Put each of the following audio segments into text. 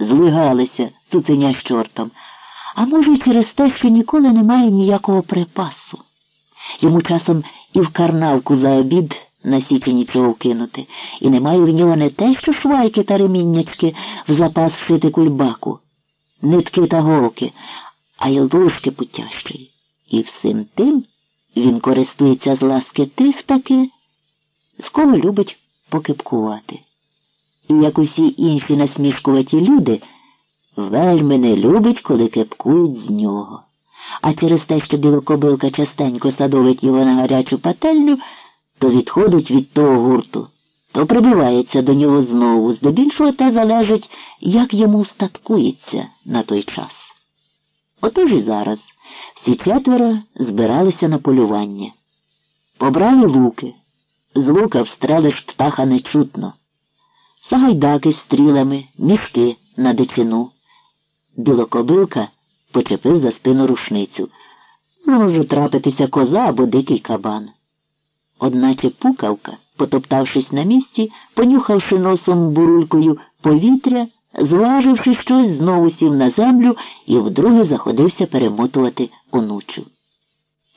злигалися цуценя з чортом, а може, й через те, що ніколи немає ніякого припасу. Йому часом і в карнавку за обід на сіті нічого вкинути, і немає в нього не те, що швайки та реміннячки в запас шити кульбаку, нитки та голки, а й ложки путящої. І всім тим він користується з ласки тих таки, з кого любить покипкувати. І як усі інші насмішкуваті люди, вельми не любить, коли кипкують з нього. А через те, що білокобилка частенько садовить його на гарячу пательню, то відходить від того гурту, то прибивається до нього знову. Здебільшого те залежить, як йому статкується на той час. Отож і зараз всі четверо збиралися на полювання. Побрали луки. З лука встрелиш птаха нечутно. Сагайдаки стрілами, мішки на дичину. Білокобилка почепив за спину рушницю. Може трапитися коза або дикий кабан. Одначе пукавка, потоптавшись на місці, понюхавши носом бурулькою повітря, зваживши щось, знову сів на землю і вдруге заходився перемотувати онучу.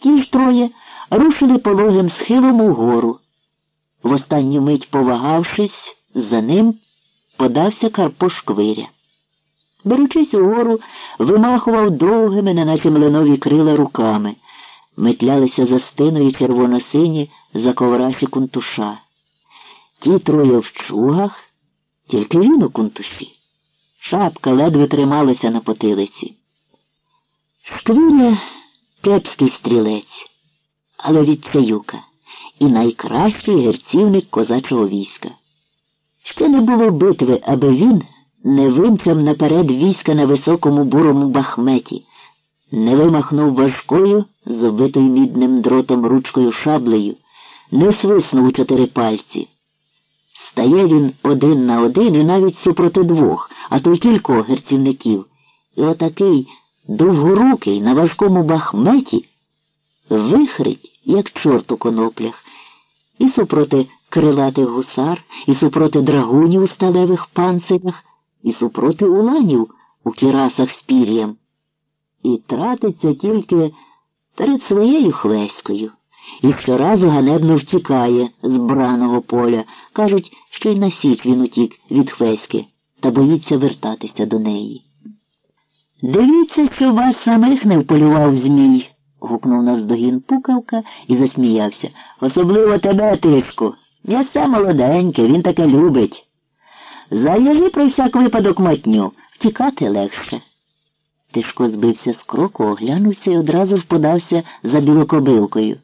Ті ж троє рушили пологим схилом угору. В останню мить повагавшись, за ним подався Карпо Шквиря. Беручись угору, вимахував довгими, неначе млинові крила руками, метлялися за спиною червоно-сині заковраші кунтуша. Ті троє в чугах, тільки він у кунтуші. Шапка ледве трималася на потилиці. Шквіря кепський стрілець, але від цеюка і найкращий герцівник козачого війська. Ще не було битви, аби він не вимчав наперед війська на високому бурому бахметі, не вимахнув важкою, з мідним дротом ручкою шаблею, не свиснув у чотири пальці. Стає він один на один і навіть супроти двох, а то й кількох герцівників. І отакий довгорукий на важкому бахметі вихрить, як чорт у коноплях, і супроти крилатих гусар, і супроти драгунів у сталевих панцирях, і супроти уланів у кірасах з пір'ям. І тратиться тільки перед своєю хвеською. І щоразу ганебно втікає з браного поля. Кажуть, що й на січ він утік від хвеськи та боїться вертатися до неї. Дивіться, що вас самих не вполював Змій, гукнув навздогін пукавка і засміявся. Особливо тебе, тишку. М'ясце молоденьке, він таке любить. Заяжи про всяк випадок матню, втікати легше. Тишко збився з кроку, оглянувся і одразу ж подався за білокобилкою.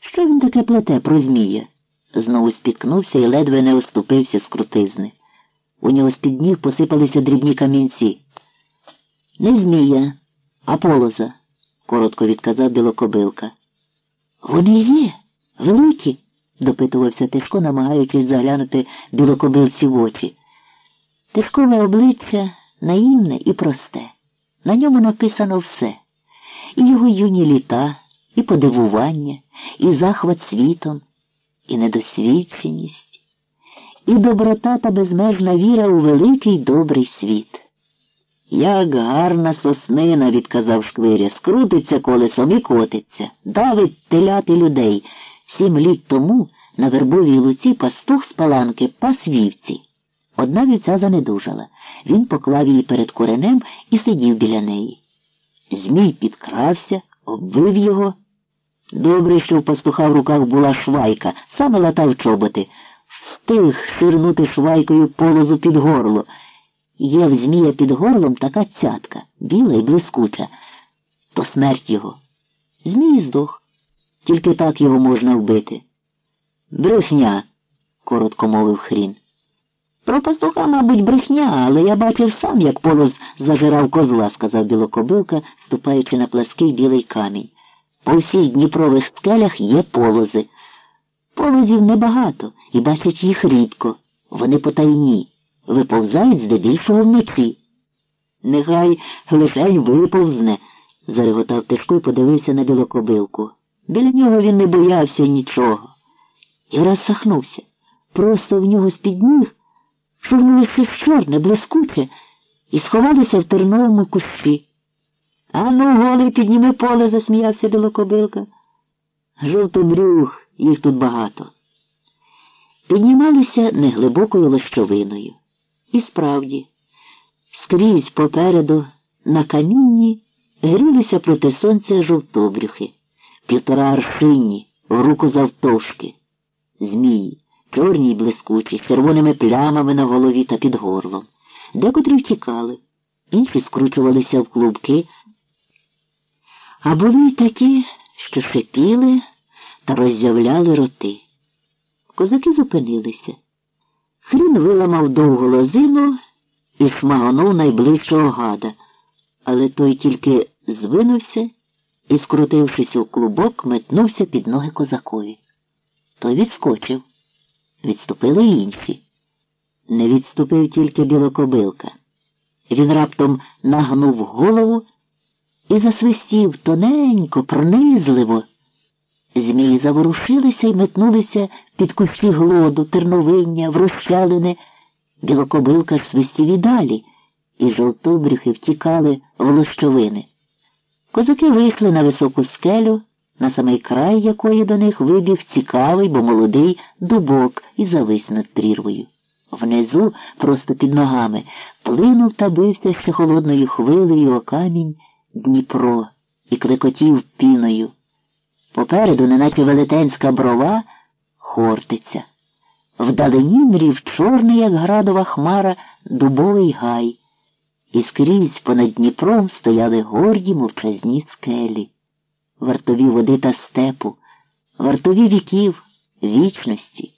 Що він таке плете про Змія? Знову спіткнувся і ледве не оступився з крутизни. У нього з-під ніг посипалися дрібні камінці. Не Змія, а полоза, коротко відказав білокобилка. Вони є, великі, допитувався Тишко, намагаючись заглянути білокобилці в очі. Тишкове обличчя наївне і просте. На ньому написано все. І його юні літа, і подивування, і захват світом, і недосвідченість, і доброта та безмежна віра у великий добрий світ. Як гарна соснина, відказав Шквиря, скрутиться колесом і котиться, давить теляти людей. Сім літ тому на вербовій луці пастух з паланки пас вівці. Одна вівця занедужала. Він поклав її перед куренем і сидів біля неї. Змій підкрався, обвив його. Добре, що в пастуха в руках була швайка, саме латав чоботи, встиг ширнути швайкою полозу під горло. Є в Змія під горлом така цятка, біла і блискуча, то смерть його. Змій здох. Тільки так його можна вбити. Брехня, коротко мовив хрін. Про пастуха, мабуть, брехня, але я бачив сам, як полоз зажирав козла, сказав білокобилка, ступаючи на плаский білий камінь. По всіх дніпрових скелях є полози. Полозів небагато і бачать їх рідко. Вони потайні, виповзають здебільшого вночі. Нехай лишень виповзне, зареготав Тишко і подивився на білокобилку. Біля нього він не боявся нічого. І раз сахнувся. Просто в нього з-під ніг шурнуло щось чорне, блискуче, і сховалися в терновому кущі. Ану, голий, підніми поле, засміявся білокобилка. Жовтобрюх, їх тут багато. Піднімалися неглибокою лощовиною. І справді, скрізь попереду на камінні грілися проти сонця жовтобрюхи, півтора аршинні, в руку завтовшки, змії, чорні й блискучі, з червоними плямами на голові та під горлом. Декотрі втікали, інші скручувалися в клубки, а були й такі, що шипіли та роззявляли роти. Козаки зупинилися. Хрін виламав довгу лозину і шмагонув найближчого гада, але той тільки звинувся і, скрутившись у клубок, метнувся під ноги козакові. Той відскочив. Відступили й інші. Не відступив тільки білокобилка. Він раптом нагнув голову і засвистів тоненько, пронизливо. Змії заворушилися і метнулися під кущі глоду, терновиння, врощалини. Білокобилка ж свистів і далі, і жовтобрюхи втікали в лощовини. Козаки вийшли на високу скелю, на самий край якої до них вибіг цікавий, бо молодий дубок і завис над прірвою. Внизу, просто під ногами, плинув та бився ще холодною хвилею о камінь Дніпро і клекотів піною. Попереду, неначе велетенська брова, хортиця. Вдалині мрів чорний, як градова хмара, дубовий гай, і скрізь понад Дніпром стояли горді мовчазні скелі, вартові води та степу, вартові віків, вічності,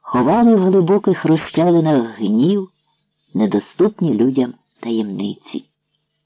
ховали в глибоких розчалинах гнів, недоступні людям таємниці.